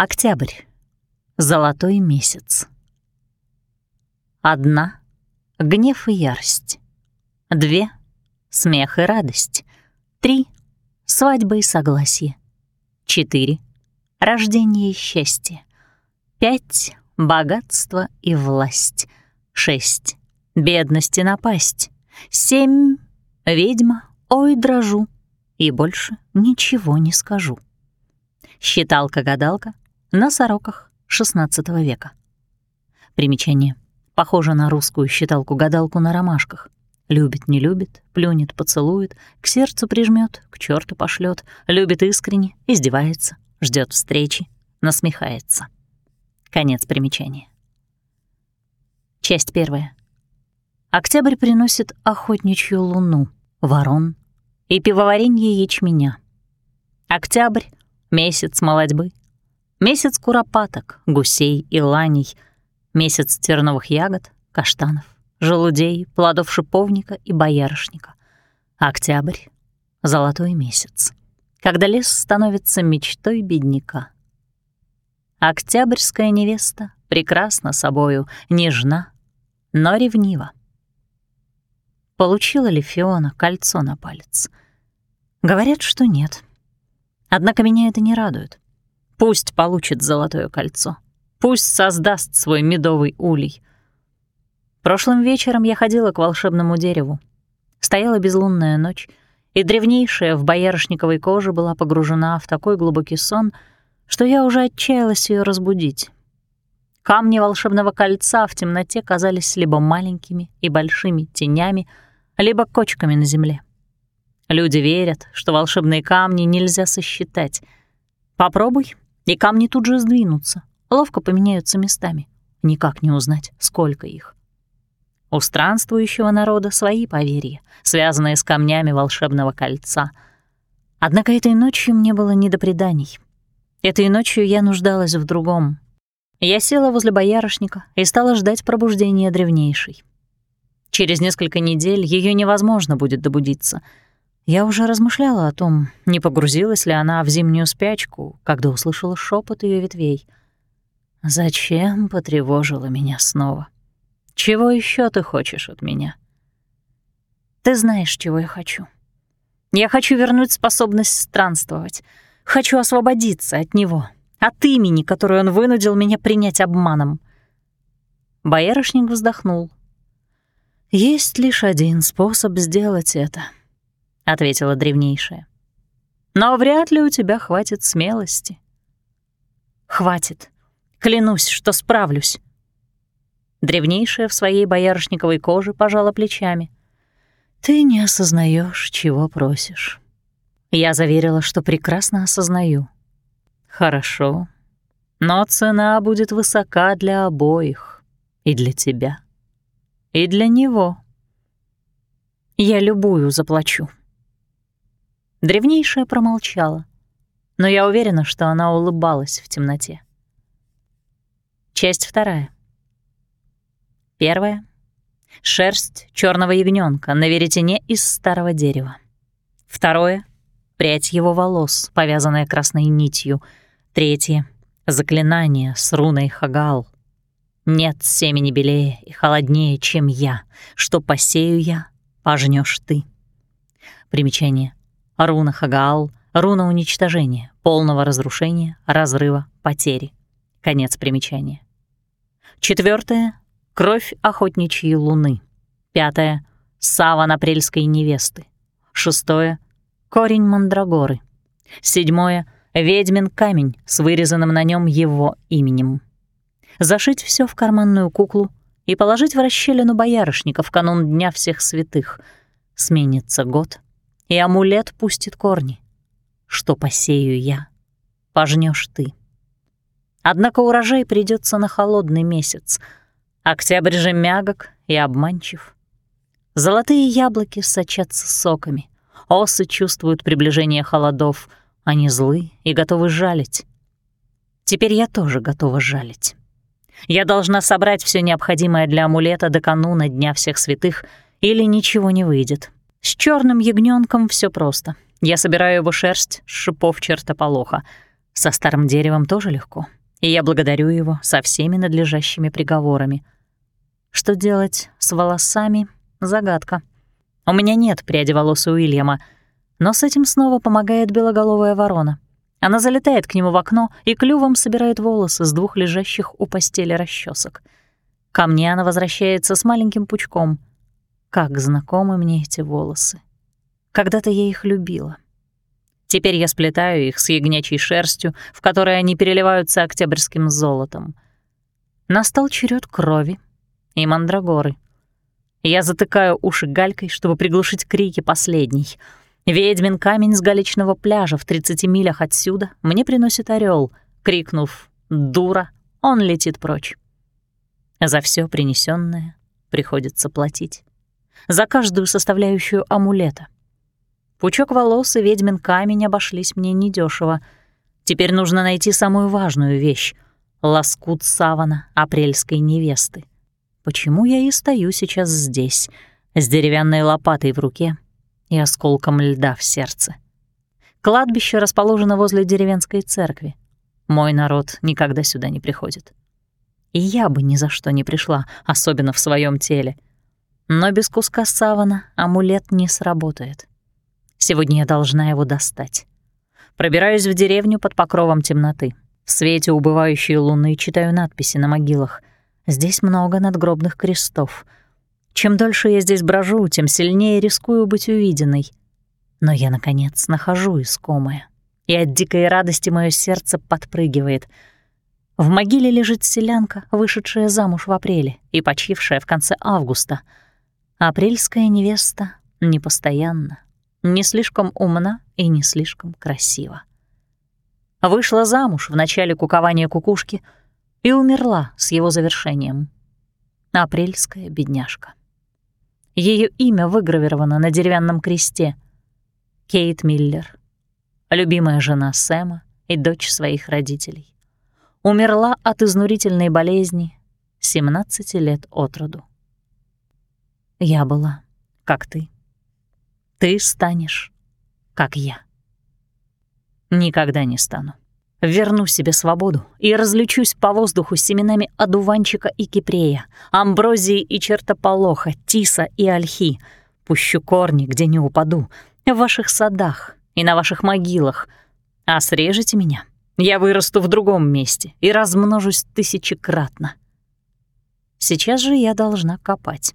Октябрь. Золотой месяц. Одна — гнев и ярость. Две — смех и радость. Три — свадьба и согласие. Четыре — рождение и счастье. Пять — богатство и власть. Шесть — бедность и напасть. Семь — ведьма, ой, дрожу. И больше ничего не скажу. Считалка-гадалка на сороках XVI века. Примечание. Похоже на русскую считалку-гадалку на ромашках. Любит, не любит, плюнет, поцелует, к сердцу прижмет, к черту пошлет, любит искренне, издевается, ждет встречи, насмехается. Конец примечания. Часть первая. Октябрь приносит охотничью луну, ворон и пивоваренье ячменя. Октябрь — месяц молодьбы, Месяц куропаток, гусей и ланей, месяц терновых ягод, каштанов, желудей, плодов шиповника и боярышника. Октябрь — золотой месяц, когда лес становится мечтой бедняка. Октябрьская невеста прекрасна собою, нежна, но ревнива. Получила ли Фиона кольцо на палец? Говорят, что нет. Однако меня это не радует. Пусть получит золотое кольцо. Пусть создаст свой медовый улей. Прошлым вечером я ходила к волшебному дереву. Стояла безлунная ночь, и древнейшая в боярышниковой коже была погружена в такой глубокий сон, что я уже отчаялась ее разбудить. Камни волшебного кольца в темноте казались либо маленькими и большими тенями, либо кочками на земле. Люди верят, что волшебные камни нельзя сосчитать. Попробуй и камни тут же сдвинутся, ловко поменяются местами. Никак не узнать, сколько их. У странствующего народа свои поверья, связанные с камнями волшебного кольца. Однако этой ночью мне было не до преданий. Этой ночью я нуждалась в другом. Я села возле боярышника и стала ждать пробуждения древнейшей. Через несколько недель ее невозможно будет добудиться — я уже размышляла о том, не погрузилась ли она в зимнюю спячку, когда услышала шепот ее ветвей. «Зачем потревожила меня снова? Чего еще ты хочешь от меня?» «Ты знаешь, чего я хочу. Я хочу вернуть способность странствовать. Хочу освободиться от него, от имени, которое он вынудил меня принять обманом». Боярышник вздохнул. «Есть лишь один способ сделать это — ответила древнейшая. Но вряд ли у тебя хватит смелости. Хватит. Клянусь, что справлюсь. Древнейшая в своей боярышниковой коже пожала плечами. Ты не осознаешь, чего просишь. Я заверила, что прекрасно осознаю. Хорошо. Но цена будет высока для обоих. И для тебя. И для него. Я любую заплачу. Древнейшая промолчала, но я уверена, что она улыбалась в темноте. Часть вторая. Первая — шерсть черного ягненка на веретене из старого дерева. Второе — прядь его волос, повязанная красной нитью. Третье — заклинание с руной Хагал. Нет семени белее и холоднее, чем я. Что посею я, пожнешь ты. Примечание. Руна Хагаал, руна уничтожения, полного разрушения, разрыва, потери. Конец примечания. Четвертое — кровь охотничьей луны. Пятое — саван апрельской невесты. Шестое — корень мандрагоры. Седьмое — ведьмин камень с вырезанным на нем его именем. Зашить все в карманную куклу и положить в расщелину боярышника в канун Дня всех святых. Сменится год — и амулет пустит корни. Что посею я, пожнешь ты. Однако урожай придется на холодный месяц. Октябрь же мягок и обманчив. Золотые яблоки сочатся соками. Осы чувствуют приближение холодов. Они злы и готовы жалить. Теперь я тоже готова жалить. Я должна собрать все необходимое для амулета до кануна Дня всех святых, или ничего не выйдет. С черным ягненком все просто. Я собираю его шерсть с шипов чертополоха. Со старым деревом тоже легко, и я благодарю его со всеми надлежащими приговорами. Что делать с волосами — загадка. У меня нет пряди волос у Уильяма, но с этим снова помогает белоголовая ворона. Она залетает к нему в окно и клювом собирает волосы с двух лежащих у постели расчесок. Ко мне она возвращается с маленьким пучком. Как знакомы мне эти волосы. Когда-то я их любила. Теперь я сплетаю их с ягнячьей шерстью, в которой они переливаются октябрьским золотом. Настал черед крови и мандрагоры. Я затыкаю уши галькой, чтобы приглушить крики последней. Ведьмин камень с галечного пляжа в 30 милях отсюда мне приносит орел, крикнув «Дура!» он летит прочь. За все принесенное приходится платить. За каждую составляющую амулета — Пучок волос и ведьмин камень обошлись мне недешево. Теперь нужно найти самую важную вещь — лоскут савана апрельской невесты. Почему я и стою сейчас здесь, с деревянной лопатой в руке и осколком льда в сердце? Кладбище расположено возле деревенской церкви. Мой народ никогда сюда не приходит. И я бы ни за что не пришла, особенно в своем теле. Но без куска савана амулет не сработает. Сегодня я должна его достать. Пробираюсь в деревню под покровом темноты. В свете убывающей луны читаю надписи на могилах. Здесь много надгробных крестов. Чем дольше я здесь брожу, тем сильнее рискую быть увиденной. Но я, наконец, нахожу искомое. И от дикой радости мое сердце подпрыгивает. В могиле лежит селянка, вышедшая замуж в апреле и почившая в конце августа. Апрельская невеста непостоянна не слишком умна и не слишком красива. Вышла замуж в начале кукования кукушки и умерла с его завершением. Апрельская бедняжка. Ее имя выгравировано на деревянном кресте. Кейт Миллер, любимая жена Сэма и дочь своих родителей. Умерла от изнурительной болезни 17 лет от роду. Я была, как ты, ты станешь, как я. Никогда не стану. Верну себе свободу и различусь по воздуху с семенами одуванчика и кипрея, амброзии и чертополоха, тиса и ольхи. Пущу корни, где не упаду, в ваших садах и на ваших могилах. А срежете меня, я вырасту в другом месте и размножусь тысячекратно. Сейчас же я должна копать.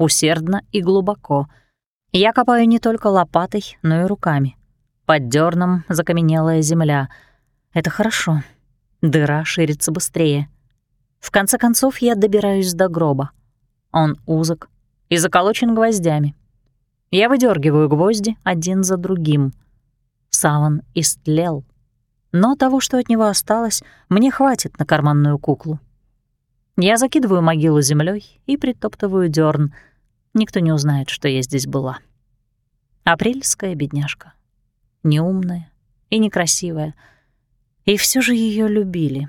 Усердно и глубоко — я копаю не только лопатой, но и руками. Под дерном закаменелая земля. Это хорошо. Дыра ширится быстрее. В конце концов я добираюсь до гроба. Он узок и заколочен гвоздями. Я выдергиваю гвозди один за другим. Саван истлел. Но того, что от него осталось, мне хватит на карманную куклу. Я закидываю могилу землей и притоптываю дерн — Никто не узнает, что я здесь была. Апрельская бедняжка. Неумная и некрасивая. И все же ее любили.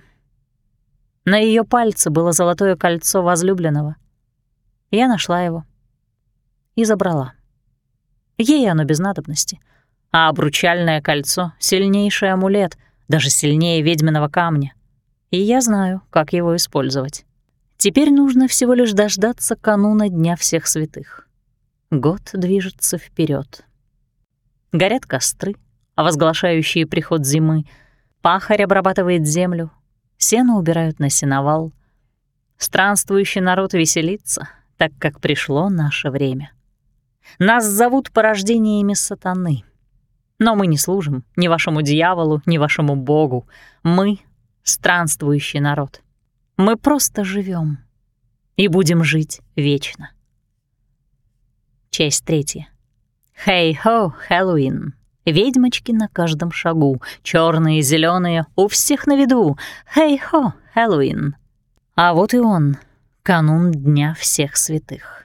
На ее пальце было золотое кольцо возлюбленного. Я нашла его и забрала. Ей оно без надобности. А обручальное кольцо — сильнейший амулет, даже сильнее ведьминого камня. И я знаю, как его использовать. Теперь нужно всего лишь дождаться кануна Дня всех святых. Год движется вперед. Горят костры, возглашающие приход зимы. Пахарь обрабатывает землю, сено убирают на сеновал. Странствующий народ веселится, так как пришло наше время. Нас зовут порождениями сатаны. Но мы не служим ни вашему дьяволу, ни вашему богу. Мы — странствующий народ. Мы просто живем и будем жить вечно. Часть третья. Хей-хо, Хэллоуин. Ведьмочки на каждом шагу, черные и зеленые, у всех на виду. Хей-хо, Хэллоуин. А вот и он, канун Дня всех святых.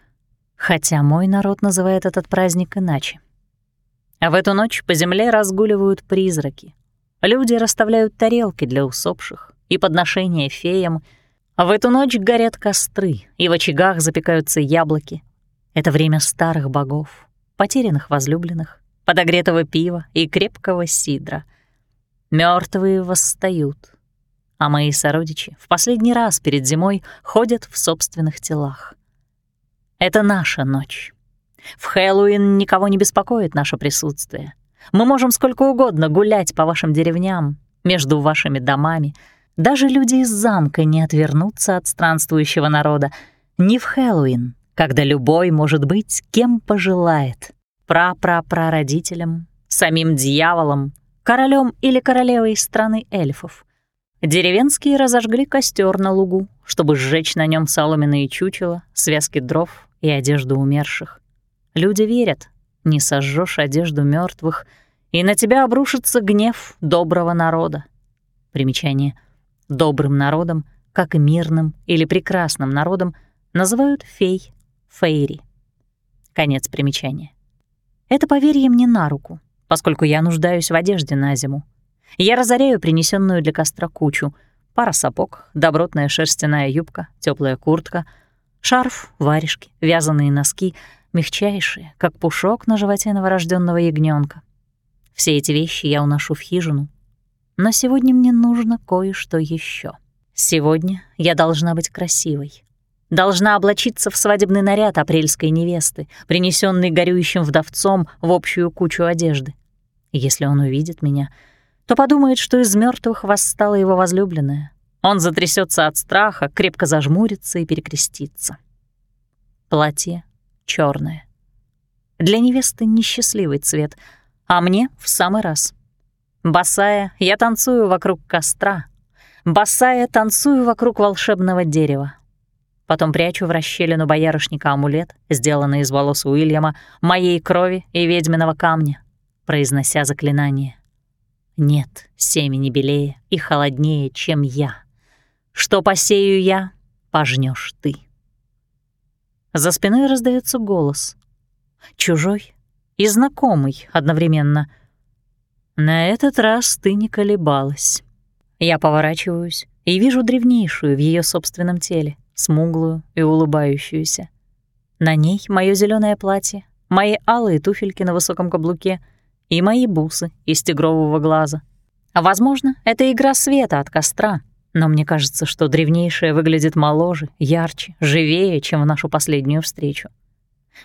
Хотя мой народ называет этот праздник иначе. А в эту ночь по земле разгуливают призраки. Люди расставляют тарелки для усопших и подношения феям — в эту ночь горят костры, и в очагах запекаются яблоки. Это время старых богов, потерянных возлюбленных, подогретого пива и крепкого сидра. Мертвые восстают, а мои сородичи в последний раз перед зимой ходят в собственных телах. Это наша ночь. В Хэллоуин никого не беспокоит наше присутствие. Мы можем сколько угодно гулять по вашим деревням, между вашими домами. Даже люди из замка не отвернутся от странствующего народа. Не в Хэллоуин, когда любой может быть кем пожелает. Пра-пра-прародителем, самим дьяволом, королем или королевой страны эльфов. Деревенские разожгли костер на лугу, чтобы сжечь на нем соломенные чучела, связки дров и одежду умерших. Люди верят, не сожжешь одежду мертвых, и на тебя обрушится гнев доброго народа. Примечание. Добрым народом, как и мирным или прекрасным народом, называют фей, фейри. Конец примечания. Это поверье мне на руку, поскольку я нуждаюсь в одежде на зиму. Я разоряю принесенную для костра кучу. Пара сапог, добротная шерстяная юбка, теплая куртка, шарф, варежки, вязаные носки, мягчайшие, как пушок на животе новорожденного ягненка. Все эти вещи я уношу в хижину. Но сегодня мне нужно кое-что еще. Сегодня я должна быть красивой. Должна облачиться в свадебный наряд апрельской невесты, принесенный горюющим вдовцом в общую кучу одежды. если он увидит меня — то подумает, что из мертвых восстала его возлюбленная. Он затрясется от страха, крепко зажмурится и перекрестится. Платье черное. Для невесты несчастливый цвет, а мне в самый раз. Босая, я танцую вокруг костра. Босая, танцую вокруг волшебного дерева. Потом прячу в расщелину боярышника амулет, сделанный из волос Уильяма, моей крови и ведьминого камня, произнося заклинание. Нет семени белее и холоднее, чем я. Что посею я, пожнешь ты. За спиной раздается голос. Чужой и знакомый одновременно. На этот раз ты не колебалась. Я поворачиваюсь и вижу древнейшую в ее собственном теле, смуглую и улыбающуюся. На ней мое зеленое платье, мои алые туфельки на высоком каблуке — и мои бусы из тигрового глаза. Возможно, это игра света от костра, но мне кажется, что древнейшая выглядит моложе, ярче, живее, чем в нашу последнюю встречу.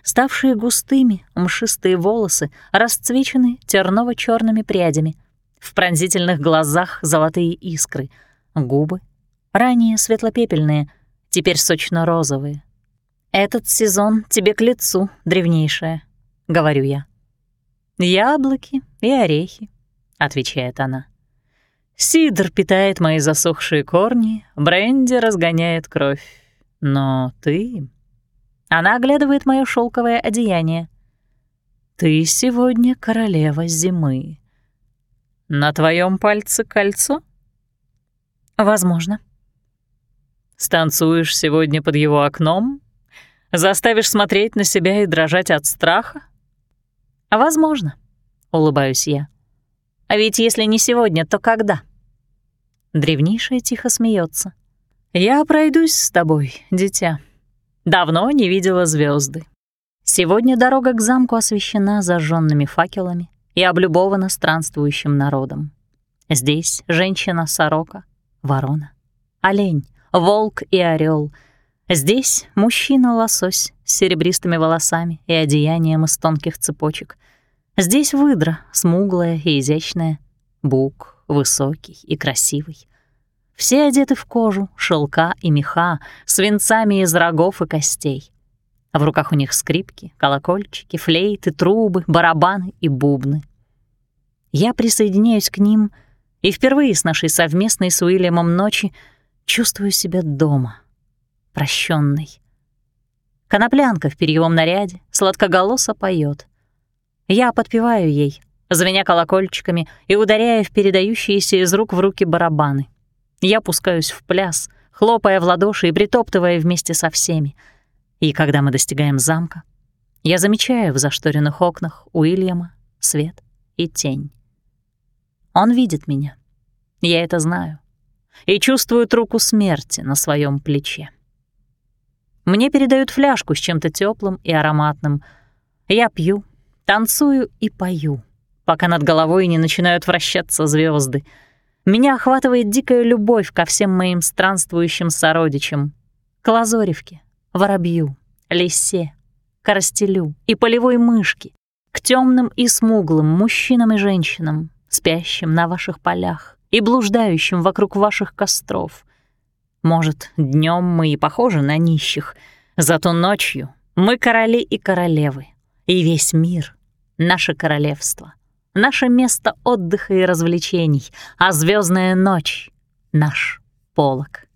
Ставшие густыми, мшистые волосы расцвечены терново черными прядями, в пронзительных глазах золотые искры, губы, ранее светлопепельные, теперь сочно-розовые. «Этот сезон тебе к лицу, древнейшая», — говорю я. «Яблоки и орехи», — отвечает она. «Сидр питает мои засохшие корни, бренди разгоняет кровь. Но ты...» Она оглядывает моё шелковое одеяние. «Ты сегодня королева зимы. На твоем пальце кольцо?» «Возможно». «Станцуешь сегодня под его окном? Заставишь смотреть на себя и дрожать от страха?» «Возможно», — улыбаюсь я. «А ведь если не сегодня, то когда?» Древнейшая тихо смеется. «Я пройдусь с тобой, дитя. Давно не видела звезды. Сегодня дорога к замку освещена зажженными факелами и облюбована странствующим народом. Здесь женщина-сорока, ворона, олень, волк и орел. Здесь мужчина-лосось с серебристыми волосами и одеянием из тонких цепочек. Здесь выдра, смуглая и изящная, бук, высокий и красивый. Все одеты в кожу, шелка и меха, с венцами из рогов и костей. А в руках у них скрипки, колокольчики, флейты, трубы, барабаны и бубны. Я присоединяюсь к ним и впервые с нашей совместной с Уильямом ночи чувствую себя дома, прощенной. Коноплянка в перьевом наряде сладкоголосо поет. Я подпеваю ей, звеня колокольчиками и ударяя в передающиеся из рук в руки барабаны. Я пускаюсь в пляс, хлопая в ладоши и притоптывая вместе со всеми. И когда мы достигаем замка, я замечаю в зашторенных окнах Уильяма свет и тень. Он видит меня. Я это знаю. И чувствует руку смерти на своем плече. Мне передают фляжку с чем-то теплым и ароматным. Я пью, Танцую и пою, пока над головой не начинают вращаться звезды. Меня охватывает дикая любовь ко всем моим странствующим сородичам. К лазоревке, воробью, лисе, коростелю и полевой мышке, к темным и смуглым мужчинам и женщинам, спящим на ваших полях и блуждающим вокруг ваших костров. Может, днем мы и похожи на нищих, зато ночью мы короли и королевы, и весь мир — наше королевство, наше место отдыха и развлечений, а звездная ночь — наш полог.